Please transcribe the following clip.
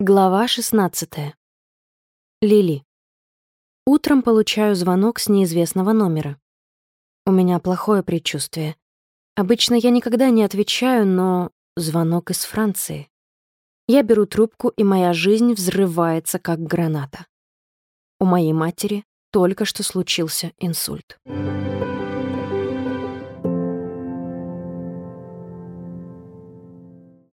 Глава 16. Лили. Утром получаю звонок с неизвестного номера. У меня плохое предчувствие. Обычно я никогда не отвечаю, но звонок из Франции. Я беру трубку, и моя жизнь взрывается, как граната. У моей матери только что случился инсульт. Инсульт.